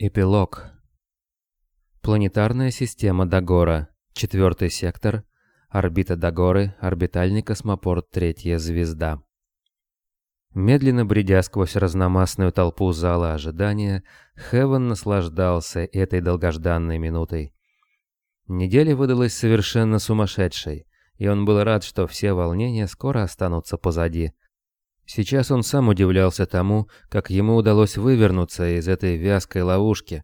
Эпилог. Планетарная система Дагора. Четвертый сектор. Орбита Дагоры. Орбитальный космопорт Третья звезда. Медленно бредя сквозь разномастную толпу зала ожидания, Хевен наслаждался этой долгожданной минутой. Неделя выдалась совершенно сумасшедшей, и он был рад, что все волнения скоро останутся позади. Сейчас он сам удивлялся тому, как ему удалось вывернуться из этой вязкой ловушки.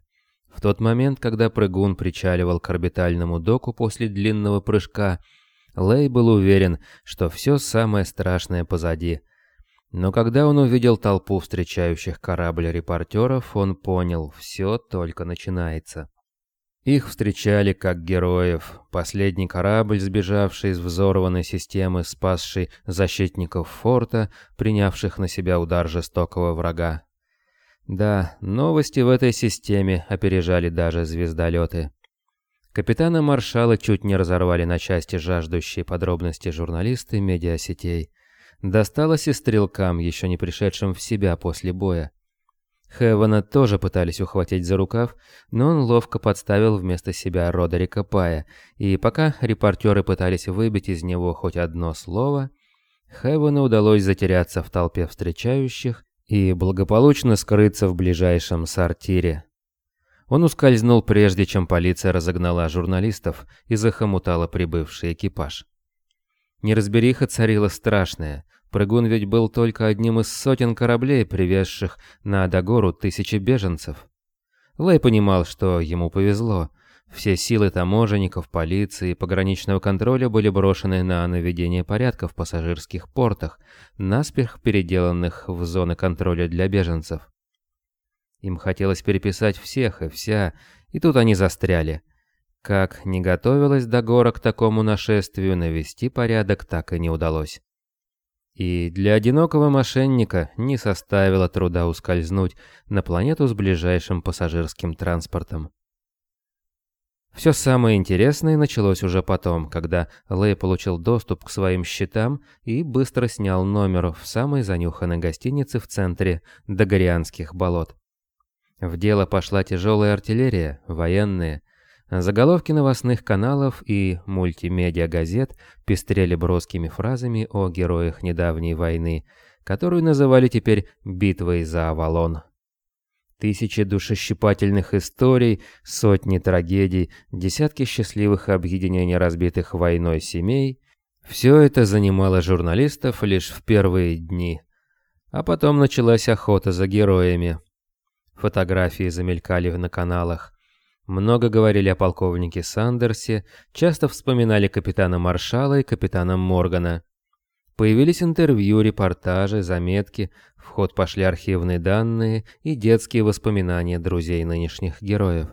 В тот момент, когда прыгун причаливал к орбитальному доку после длинного прыжка, Лэй был уверен, что все самое страшное позади. Но когда он увидел толпу встречающих корабль репортеров, он понял, все только начинается. Их встречали как героев. Последний корабль, сбежавший из взорванной системы, спасший защитников форта, принявших на себя удар жестокого врага. Да, новости в этой системе опережали даже звездолеты. Капитана Маршала чуть не разорвали на части жаждущие подробности журналисты медиасетей. Досталось и стрелкам, еще не пришедшим в себя после боя. Хевана тоже пытались ухватить за рукав, но он ловко подставил вместо себя Родерика Пая, и пока репортеры пытались выбить из него хоть одно слово, Хевану удалось затеряться в толпе встречающих и благополучно скрыться в ближайшем сортире. Он ускользнул прежде, чем полиция разогнала журналистов и захомутала прибывший экипаж. Неразбериха царила страшная, Прыгун ведь был только одним из сотен кораблей, привезших на Дагору тысячи беженцев. Лэй понимал, что ему повезло. Все силы таможенников, полиции и пограничного контроля были брошены на наведение порядка в пассажирских портах, наспех переделанных в зоны контроля для беженцев. Им хотелось переписать всех и вся, и тут они застряли. Как не готовилась Дагора к такому нашествию, навести порядок так и не удалось. И для одинокого мошенника не составило труда ускользнуть на планету с ближайшим пассажирским транспортом. Все самое интересное началось уже потом, когда Лэй получил доступ к своим счетам и быстро снял номер в самой занюханной гостинице в центре Дагорианских болот. В дело пошла тяжелая артиллерия, военные, Заголовки новостных каналов и мультимедиа-газет пестрели броскими фразами о героях недавней войны, которую называли теперь «битвой за Авалон». Тысячи душещипательных историй, сотни трагедий, десятки счастливых объединений разбитых войной семей – все это занимало журналистов лишь в первые дни. А потом началась охота за героями. Фотографии замелькали на каналах, много говорили о полковнике Сандерсе, часто вспоминали капитана Маршала и капитана Моргана. Появились интервью, репортажи, заметки, в ход пошли архивные данные и детские воспоминания друзей нынешних героев.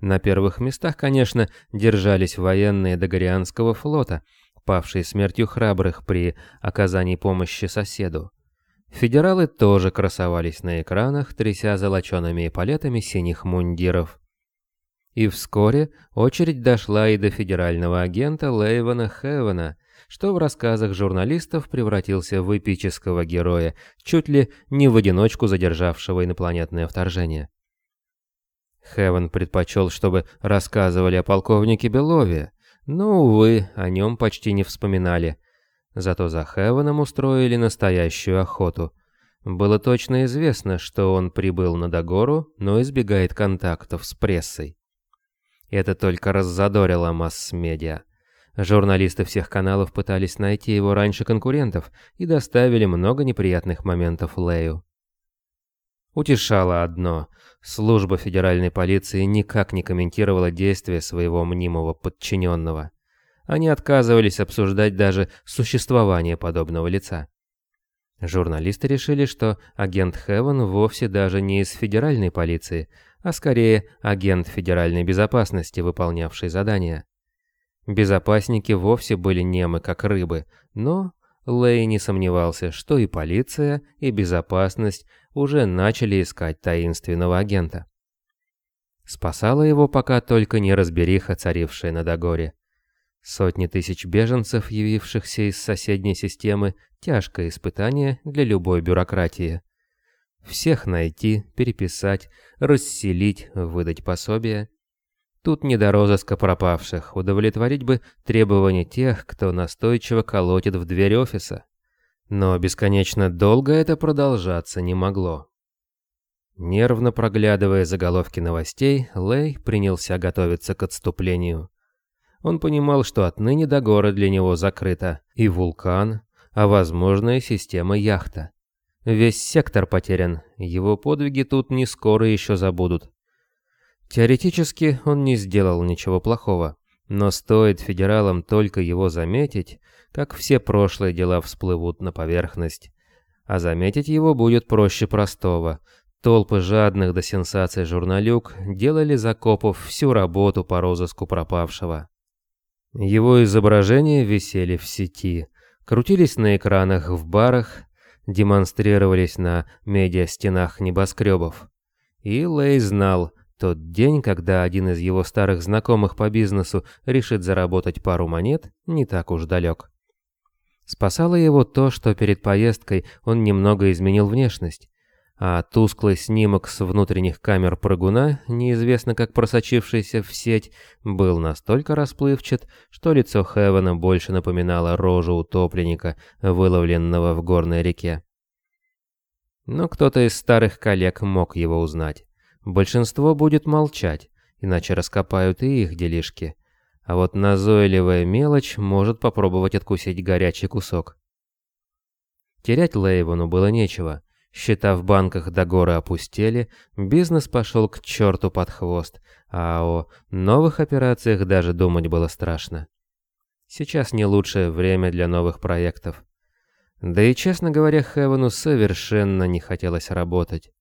На первых местах, конечно, держались военные Дагорианского флота, павшие смертью храбрых при оказании помощи соседу. Федералы тоже красовались на экранах, тряся золочеными эполетами синих мундиров. И вскоре очередь дошла и до федерального агента Лейвана Хевена, что в рассказах журналистов превратился в эпического героя, чуть ли не в одиночку задержавшего инопланетное вторжение. Хевен предпочел, чтобы рассказывали о полковнике Белове, но, увы, о нем почти не вспоминали. Зато за Хевеном устроили настоящую охоту. Было точно известно, что он прибыл на Дагору, но избегает контактов с прессой. Это только раззадорило масс-медиа. Журналисты всех каналов пытались найти его раньше конкурентов и доставили много неприятных моментов Лею. Утешало одно. Служба федеральной полиции никак не комментировала действия своего мнимого подчиненного. Они отказывались обсуждать даже существование подобного лица. Журналисты решили, что агент Хевен вовсе даже не из федеральной полиции, а скорее агент федеральной безопасности, выполнявший задание. Безопасники вовсе были немы, как рыбы, но Лэй не сомневался, что и полиция, и безопасность уже начали искать таинственного агента. Спасала его пока только неразбериха, царившая на Дагоре. Сотни тысяч беженцев, явившихся из соседней системы, тяжкое испытание для любой бюрократии. Всех найти, переписать, расселить, выдать пособие. Тут не до розыска пропавших, удовлетворить бы требования тех, кто настойчиво колотит в дверь офиса. Но бесконечно долго это продолжаться не могло. Нервно проглядывая заголовки новостей, Лэй принялся готовиться к отступлению. Он понимал, что отныне до гора для него закрыта и вулкан, а возможно и система яхта. Весь сектор потерян, его подвиги тут не скоро еще забудут. Теоретически он не сделал ничего плохого, но стоит федералам только его заметить, как все прошлые дела всплывут на поверхность. А заметить его будет проще простого. Толпы жадных до сенсаций журналюк делали Закопов всю работу по розыску пропавшего. Его изображения висели в сети, крутились на экранах в барах, демонстрировались на медиастенах небоскребов. И Лей знал, тот день, когда один из его старых знакомых по бизнесу решит заработать пару монет, не так уж далек. Спасало его то, что перед поездкой он немного изменил внешность, а тусклый снимок с внутренних камер прыгуна, неизвестно как просочившийся в сеть, был настолько расплывчат, что лицо Хевена больше напоминало рожу утопленника, выловленного в горной реке. Но кто-то из старых коллег мог его узнать. Большинство будет молчать, иначе раскопают и их делишки. А вот назойливая мелочь может попробовать откусить горячий кусок. Терять Лейвону было нечего. Счета в банках до горы опустели, бизнес пошел к черту под хвост, а о новых операциях даже думать было страшно. Сейчас не лучшее время для новых проектов. Да и, честно говоря, Хевену совершенно не хотелось работать.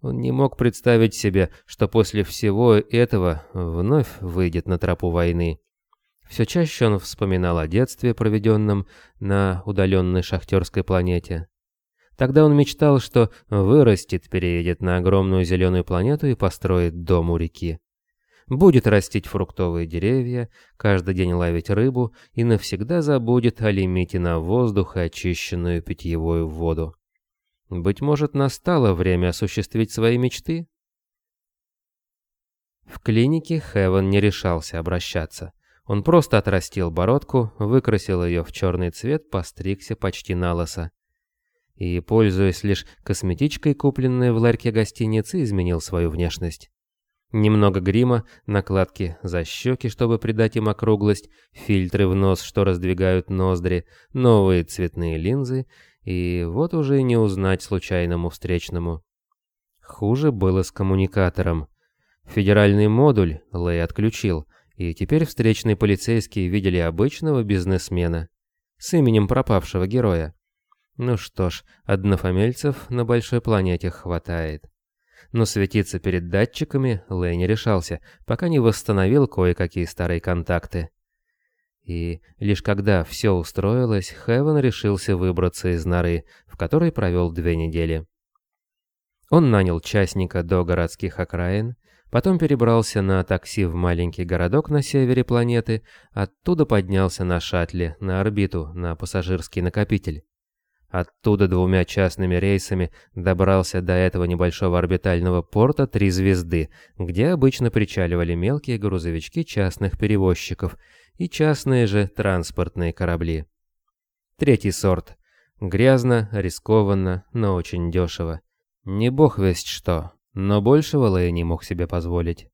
Он не мог представить себе, что после всего этого вновь выйдет на тропу войны. Все чаще он вспоминал о детстве, проведенном на удаленной шахтерской планете. Тогда он мечтал, что вырастет, переедет на огромную зеленую планету и построит дом у реки. Будет растить фруктовые деревья, каждый день ловить рыбу и навсегда забудет о лимите на воздух и очищенную питьевую воду. Быть может, настало время осуществить свои мечты? В клинике Хевен не решался обращаться. Он просто отрастил бородку, выкрасил ее в черный цвет, постригся почти на лысо. И, пользуясь лишь косметичкой, купленной в ларьке гостиницы, изменил свою внешность. Немного грима, накладки за щеки, чтобы придать им округлость, фильтры в нос, что раздвигают ноздри, новые цветные линзы и вот уже не узнать случайному встречному. Хуже было с коммуникатором. Федеральный модуль Лэй отключил, и теперь встречные полицейские видели обычного бизнесмена с именем пропавшего героя. Ну что ж, однофамильцев на большой планете хватает. Но светиться перед датчиками Лэй не решался, пока не восстановил кое-какие старые контакты. И лишь когда все устроилось, Хевен решился выбраться из норы, в которой провел две недели. Он нанял частника до городских окраин, потом перебрался на такси в маленький городок на севере планеты, оттуда поднялся на шаттле на орбиту, на пассажирский накопитель. Оттуда двумя частными рейсами добрался до этого небольшого орбитального порта «Три звезды», где обычно причаливали мелкие грузовички частных перевозчиков и частные же транспортные корабли. Третий сорт. Грязно, рискованно, но очень дешево. Не бог весть что, но большего Лэй не мог себе позволить.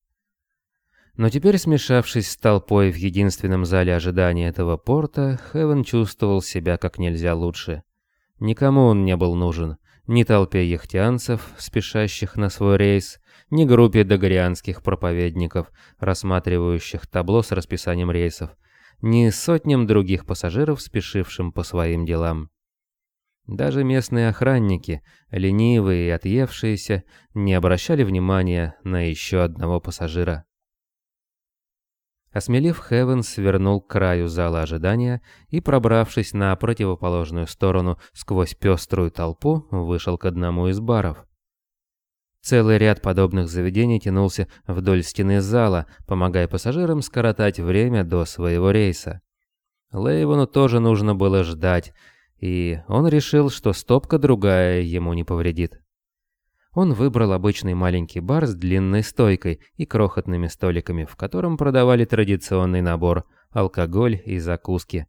Но теперь, смешавшись с толпой в единственном зале ожидания этого порта, Хевен чувствовал себя как нельзя лучше. Никому он не был нужен, ни толпе яхтианцев, спешащих на свой рейс, ни группе догорианских проповедников, рассматривающих табло с расписанием рейсов, ни сотням других пассажиров, спешившим по своим делам. Даже местные охранники, ленивые и отъевшиеся, не обращали внимания на еще одного пассажира. Осмелев, Хевен свернул к краю зала ожидания и, пробравшись на противоположную сторону сквозь пеструю толпу, вышел к одному из баров. Целый ряд подобных заведений тянулся вдоль стены зала, помогая пассажирам скоротать время до своего рейса. Лейвону тоже нужно было ждать, и он решил, что стопка другая ему не повредит. Он выбрал обычный маленький бар с длинной стойкой и крохотными столиками, в котором продавали традиционный набор – алкоголь и закуски.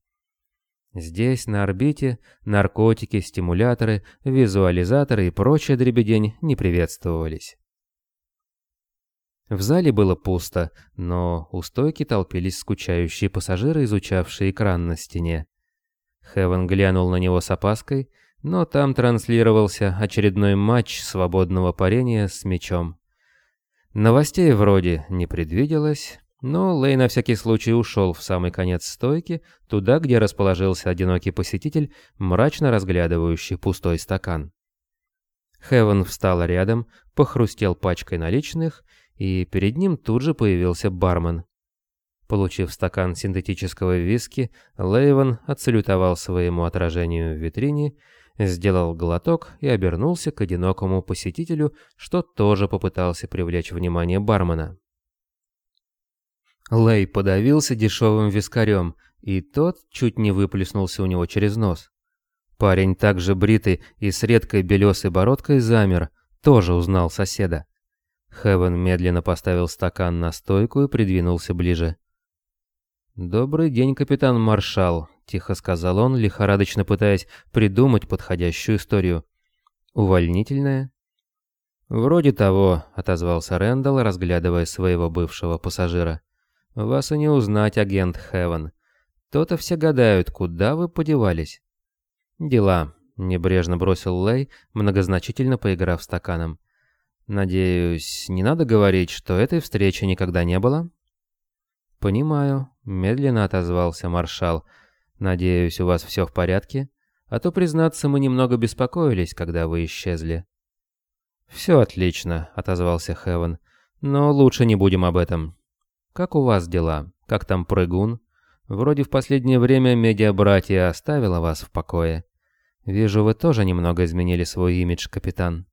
Здесь, на орбите, наркотики, стимуляторы, визуализаторы и прочая дребедень не приветствовались. В зале было пусто, но у стойки толпились скучающие пассажиры, изучавшие экран на стене. Хевен глянул на него с опаской, но там транслировался очередной матч свободного парения с мячом. Новостей вроде не предвиделось, но Лей на всякий случай ушел в самый конец стойки, туда, где расположился одинокий посетитель, мрачно разглядывающий пустой стакан. Хевен встал рядом, похрустел пачкой наличных, и перед ним тут же появился бармен. Получив стакан синтетического виски, Лейвен отсалютовал своему отражению в витрине, сделал глоток и обернулся к одинокому посетителю, что тоже попытался привлечь внимание бармена. Лэй подавился дешевым вискарем, и тот чуть не выплеснулся у него через нос. Парень, также бритый и с редкой белесой бородкой, замер, тоже узнал соседа. Хевен медленно поставил стакан на стойку и придвинулся ближе. «Добрый день, капитан Маршал», — тихо сказал он, лихорадочно пытаясь придумать подходящую историю. «Увольнительная?» «Вроде того», — отозвался Рэндалл, разглядывая своего бывшего пассажира. Вас и не узнать, агент Хевен. То-то все гадают, куда вы подевались. Дела, небрежно бросил Лэй, многозначительно поиграв стаканом. Надеюсь, не надо говорить, что этой встречи никогда не было? Понимаю, медленно отозвался маршал. Надеюсь, у вас все в порядке? А то, признаться, мы немного беспокоились, когда вы исчезли. «Все отлично», — отозвался Хевен. «Но лучше не будем об этом. Как у вас дела? Как там прыгун? Вроде в последнее время медиа-братья оставила вас в покое. Вижу, вы тоже немного изменили свой имидж, капитан.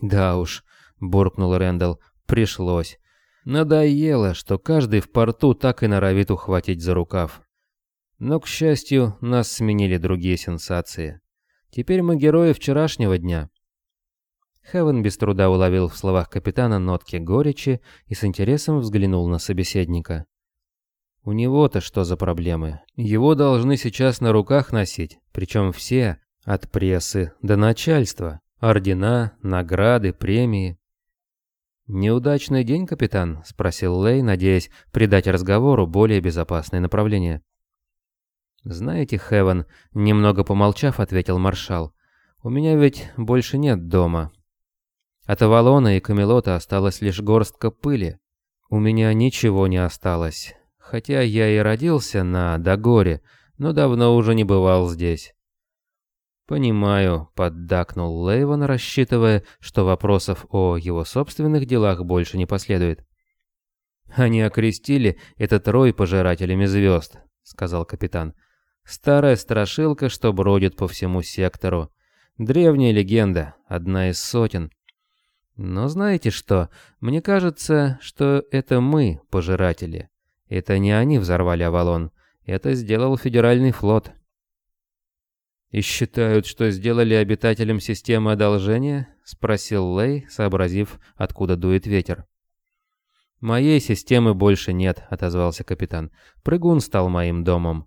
Да уж, буркнул Рэндалл, пришлось. Надоело, что каждый в порту так и норовит ухватить за рукав. Но, к счастью, нас сменили другие сенсации. Теперь мы герои вчерашнего дня. Хевен без труда уловил в словах капитана нотки горечи и с интересом взглянул на собеседника. У него-то что за проблемы? Его должны сейчас на руках носить, причем все, от прессы до начальства. Ордена, награды, премии. «Неудачный день, капитан?» – спросил Лей, надеясь придать разговору более безопасное направление. «Знаете, Хевен», – немного помолчав, ответил маршал, – «у меня ведь больше нет дома, от Авалона и Камелота осталась лишь горстка пыли. У меня ничего не осталось. Хотя я и родился на Дагоре, но давно уже не бывал здесь. «Понимаю», — поддакнул Лейвен, рассчитывая, что вопросов о его собственных делах больше не последует. «Они окрестили этот рой пожирателями звезд», — сказал капитан. «Старая страшилка, что бродит по всему сектору. Древняя легенда, одна из сотен. Но знаете что? Мне кажется, что это мы, пожиратели. Это не они взорвали Авалон. Это сделал Федеральный флот. «И считают, что сделали обитателям системы одолжения?» — спросил Лей, сообразив, откуда дует ветер. «Моей системы больше нет», — отозвался капитан. «Прыгун стал моим домом.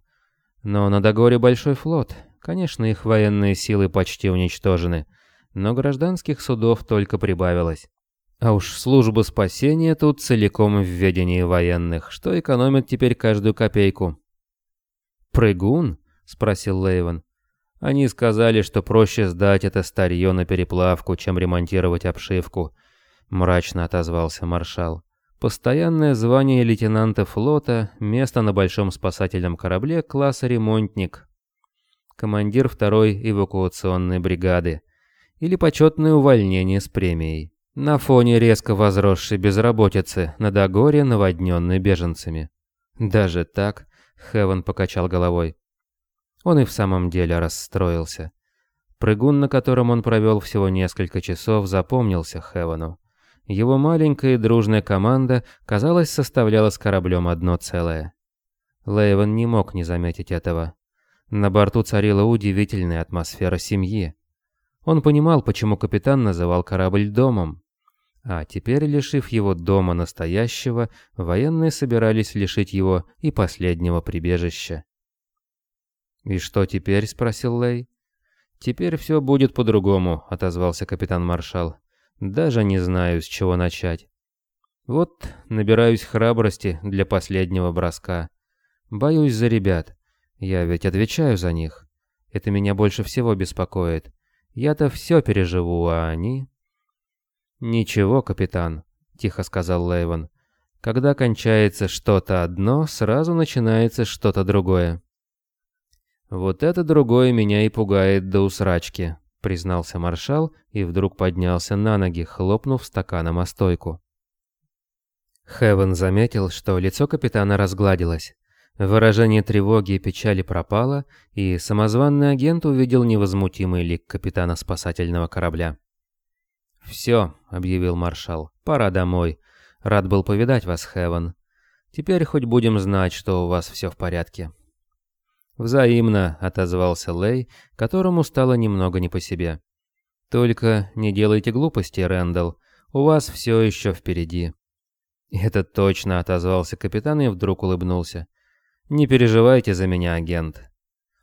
Но на Дагоре большой флот. Конечно, их военные силы почти уничтожены но гражданских судов только прибавилось. А уж служба спасения тут целиком в ведении военных, что экономит теперь каждую копейку. «Прыгун?» — спросил Лейвен. «Они сказали, что проще сдать это старье на переплавку, чем ремонтировать обшивку», — мрачно отозвался маршал. «Постоянное звание лейтенанта флота, место на большом спасательном корабле класса «Ремонтник», командир второй эвакуационной бригады, или почетное увольнение с премией. На фоне резко возросшей безработицы на Дагоре, наводненной беженцами. Даже так, Хевен покачал головой. Он и в самом деле расстроился. Прыгун, на котором он провел всего несколько часов, запомнился Хевену. Его маленькая и дружная команда, казалось, составляла с кораблем одно целое. Лейвен не мог не заметить этого. На борту царила удивительная атмосфера семьи. Он понимал, почему капитан называл корабль домом. А теперь, лишив его дома настоящего, военные собирались лишить его и последнего прибежища. «И что теперь?» — спросил Лей. «Теперь все будет по-другому», — отозвался капитан-маршал. «Даже не знаю, с чего начать. Вот набираюсь храбрости для последнего броска. Боюсь за ребят. Я ведь отвечаю за них. Это меня больше всего беспокоит. Я-то все переживу, а они...» «Ничего, капитан», — тихо сказал Лейвен. «Когда кончается что-то одно, сразу начинается что-то другое». «Вот это другое меня и пугает до усрачки», — признался маршал и вдруг поднялся на ноги, хлопнув стаканом о стойку. Хевен заметил, что лицо капитана разгладилось. Выражение тревоги и печали пропало, и самозванный агент увидел невозмутимый лик капитана спасательного корабля. «Все», — объявил маршал, — «пора домой. Рад был повидать вас, Хевен. Теперь хоть будем знать, что у вас все в порядке». «Взаимно», — отозвался Лей, которому стало немного не по себе. «Только не делайте глупости, Рэндалл. У вас все еще впереди». «Это точно», — отозвался капитан и вдруг улыбнулся. «Не переживайте за меня, агент».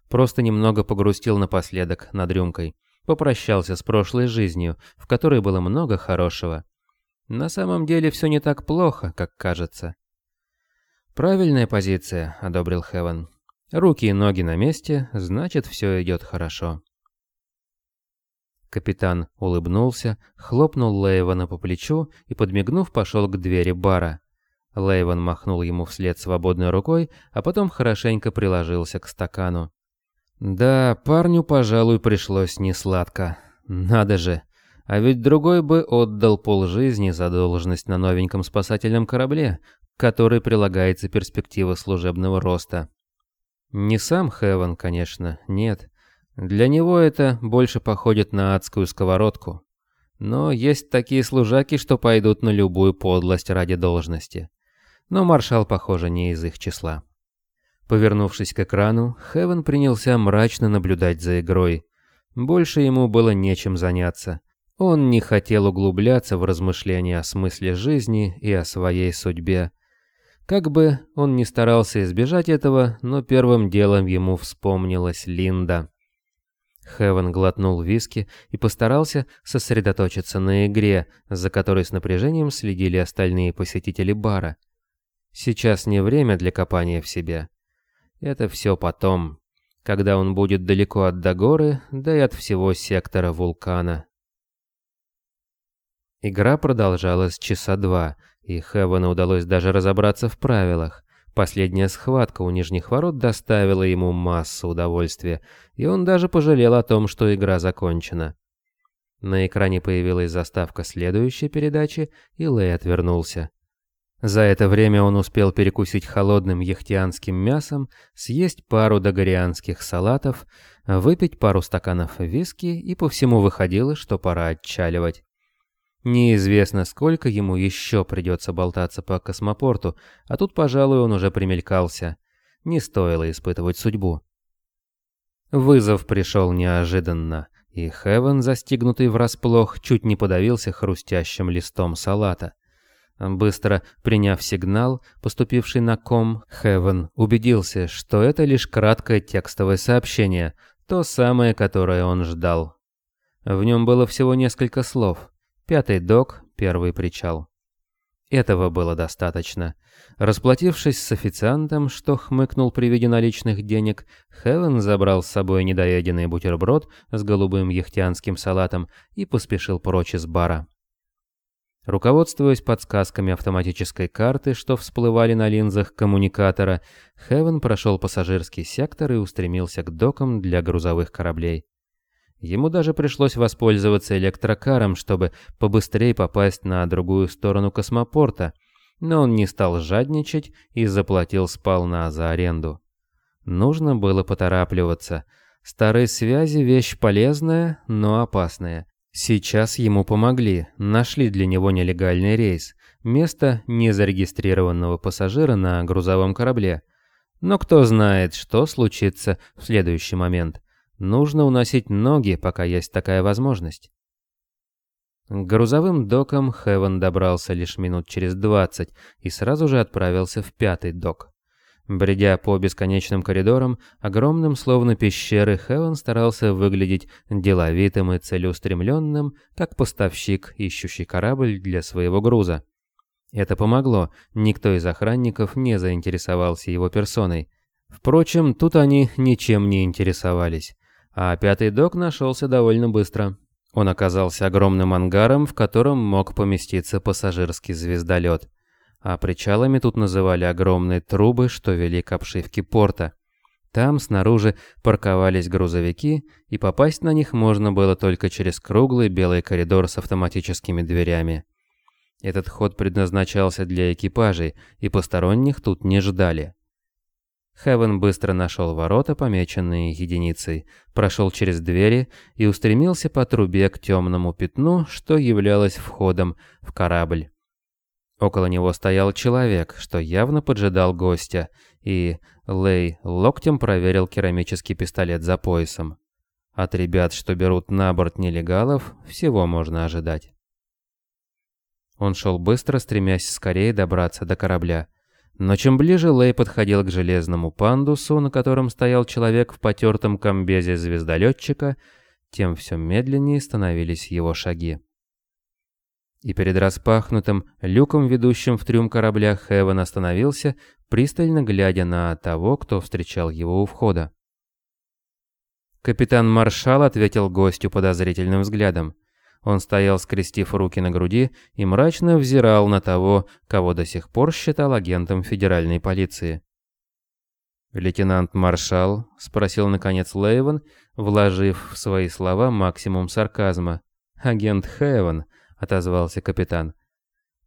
Просто немного погрустил напоследок над рюмкой. Попрощался с прошлой жизнью, в которой было много хорошего. На самом деле все не так плохо, как кажется. «Правильная позиция», — одобрил Хевен. «Руки и ноги на месте, значит, все идет хорошо». Капитан улыбнулся, хлопнул Лейвана по плечу и, подмигнув, пошел к двери бара. Лейван махнул ему вслед свободной рукой, а потом хорошенько приложился к стакану. Да, парню, пожалуй, пришлось несладко. Надо же. А ведь другой бы отдал полжизни за должность на новеньком спасательном корабле, к которой прилагается перспектива служебного роста. Не сам Хевен, конечно, нет. Для него это больше походит на адскую сковородку. Но есть такие служаки, что пойдут на любую подлость ради должности. Но маршал, похоже, не из их числа. Повернувшись к экрану, Хевен принялся мрачно наблюдать за игрой. Больше ему было нечем заняться. Он не хотел углубляться в размышления о смысле жизни и о своей судьбе. Как бы он ни старался избежать этого, но первым делом ему вспомнилась Линда. Хевен глотнул виски и постарался сосредоточиться на игре, за которой с напряжением следили остальные посетители бара. Сейчас не время для копания в себе. Это все потом, когда он будет далеко от Дагоры, да и от всего сектора вулкана. Игра продолжалась часа два, и Хевану удалось даже разобраться в правилах. Последняя схватка у нижних ворот доставила ему массу удовольствия, и он даже пожалел о том, что игра закончена. На экране появилась заставка следующей передачи, и Лэй отвернулся. За это время он успел перекусить холодным яхтианским мясом, съесть пару догорианских салатов, выпить пару стаканов виски, и по всему выходило, что пора отчаливать. Неизвестно, сколько ему еще придется болтаться по космопорту, а тут, пожалуй, он уже примелькался. Не стоило испытывать судьбу. Вызов пришел неожиданно, и Хевен, застигнутый врасплох, чуть не подавился хрустящим листом салата. Быстро приняв сигнал, поступивший на ком, Хевен убедился, что это лишь краткое текстовое сообщение, то самое, которое он ждал. В нем было всего несколько слов. Пятый док, первый причал. Этого было достаточно. Расплатившись с официантом, что хмыкнул при виде наличных денег, Хевен забрал с собой недоеденный бутерброд с голубым яхтианским салатом и поспешил прочь из бара. Руководствуясь подсказками автоматической карты, что всплывали на линзах коммуникатора, Хевен прошел пассажирский сектор и устремился к докам для грузовых кораблей. Ему даже пришлось воспользоваться электрокаром, чтобы побыстрее попасть на другую сторону космопорта, но он не стал жадничать и заплатил сполна за аренду. Нужно было поторапливаться. Старые связи – вещь полезная, но опасная. Сейчас ему помогли, нашли для него нелегальный рейс, место незарегистрированного пассажира на грузовом корабле. Но кто знает, что случится в следующий момент. Нужно уносить ноги, пока есть такая возможность. К грузовым докам Хевен добрался лишь минут через двадцать и сразу же отправился в пятый док. Бредя по бесконечным коридорам, огромным словно пещеры, Хевен старался выглядеть деловитым и целеустремленным, как поставщик, ищущий корабль для своего груза. Это помогло, никто из охранников не заинтересовался его персоной. Впрочем, тут они ничем не интересовались, а пятый док нашелся довольно быстро. Он оказался огромным ангаром, в котором мог поместиться пассажирский звездолет. А причалами тут называли огромные трубы, что вели к обшивке порта. Там снаружи парковались грузовики, и попасть на них можно было только через круглый белый коридор с автоматическими дверями. Этот ход предназначался для экипажей, и посторонних тут не ждали. Хевен быстро нашел ворота, помеченные единицей, прошел через двери и устремился по трубе к темному пятну, что являлось входом в корабль. Около него стоял человек, что явно поджидал гостя, и Лей локтем проверил керамический пистолет за поясом. От ребят, что берут на борт нелегалов, всего можно ожидать. Он шел быстро, стремясь скорее добраться до корабля. Но чем ближе Лэй подходил к железному пандусу, на котором стоял человек в потертом комбезе звездолетчика, тем все медленнее становились его шаги. И перед распахнутым люком, ведущим в трюм корабля, Хевен остановился, пристально глядя на того, кто встречал его у входа. Капитан Маршал ответил гостю подозрительным взглядом. Он стоял, скрестив руки на груди, и мрачно взирал на того, кого до сих пор считал агентом федеральной полиции. «Лейтенант Маршал?» — спросил наконец Лейвен, вложив в свои слова максимум сарказма. «Агент Хэвен», — отозвался капитан.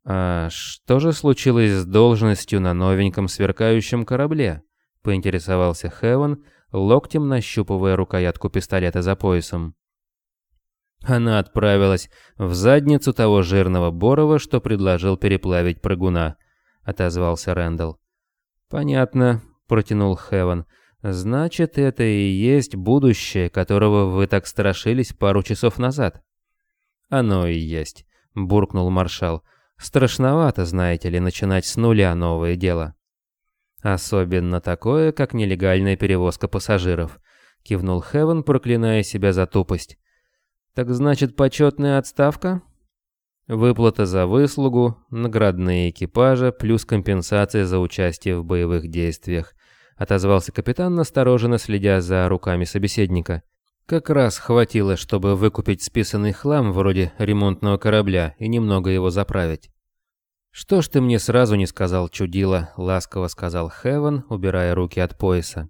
«А что же случилось с должностью на новеньком сверкающем корабле?» — поинтересовался Хэвен, локтем нащупывая рукоятку пистолета за поясом. Она отправилась в задницу того жирного Борова, что предложил переплавить прыгуна, отозвался Рэндалл. Понятно, протянул Хевен. Значит, это и есть будущее, которого вы так страшились пару часов назад. Оно и есть, буркнул маршал. Страшновато, знаете ли, начинать с нуля новое дело. Особенно такое, как нелегальная перевозка пассажиров, кивнул Хевен, проклиная себя за тупость. Так значит, почетная отставка? Выплата за выслугу, наградные экипажа, плюс компенсация за участие в боевых действиях. Отозвался капитан, настороженно следя за руками собеседника. Как раз хватило, чтобы выкупить списанный хлам вроде ремонтного корабля и немного его заправить. «Что ж ты мне сразу не сказал, чудило?» — ласково сказал Хевен, убирая руки от пояса.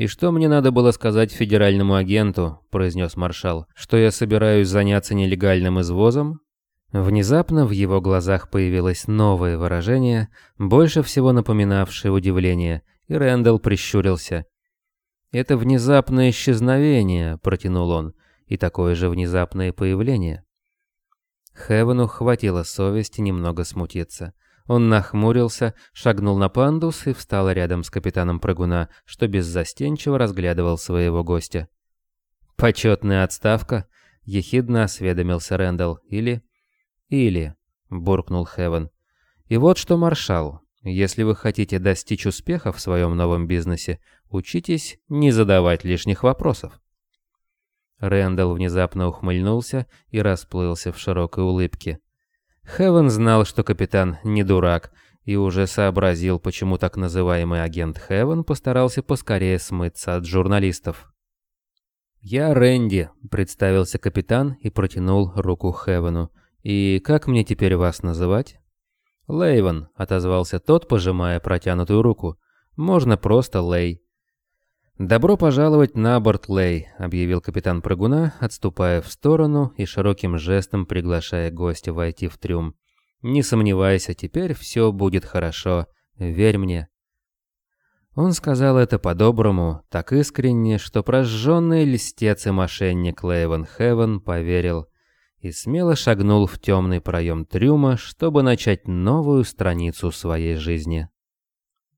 «И что мне надо было сказать федеральному агенту?» – произнес маршал. «Что я собираюсь заняться нелегальным извозом?» Внезапно в его глазах появилось новое выражение, больше всего напоминавшее удивление, и Рэндалл прищурился. «Это внезапное исчезновение», — протянул он, — «и такое же внезапное появление». Хевену хватило совести немного смутиться. Он нахмурился, шагнул на пандус и встал рядом с капитаном прыгуна, что беззастенчиво разглядывал своего гостя. «Почетная отставка?» — ехидно осведомился Рэндалл. «Или...» «Или...» — буркнул Хевен. «И вот что, маршал, если вы хотите достичь успеха в своем новом бизнесе, учитесь не задавать лишних вопросов». Рэндалл внезапно ухмыльнулся и расплылся в широкой улыбке. Хевен знал, что капитан не дурак, и уже сообразил, почему так называемый агент Хевен постарался поскорее смыться от журналистов. «Я Рэнди», — представился капитан и протянул руку Хевену. «И как мне теперь вас называть?» «Лейвен», — отозвался тот, пожимая протянутую руку. «Можно просто Лей». «Добро пожаловать на борт, Лей», — объявил капитан прыгуна, отступая в сторону и широким жестом приглашая гостя войти в трюм. «Не сомневайся, теперь все будет хорошо. Верь мне». Он сказал это по-доброму, так искренне, что прожженный листец и мошенник Лейвен Хевен поверил и смело шагнул в темный проем трюма, чтобы начать новую страницу своей жизни.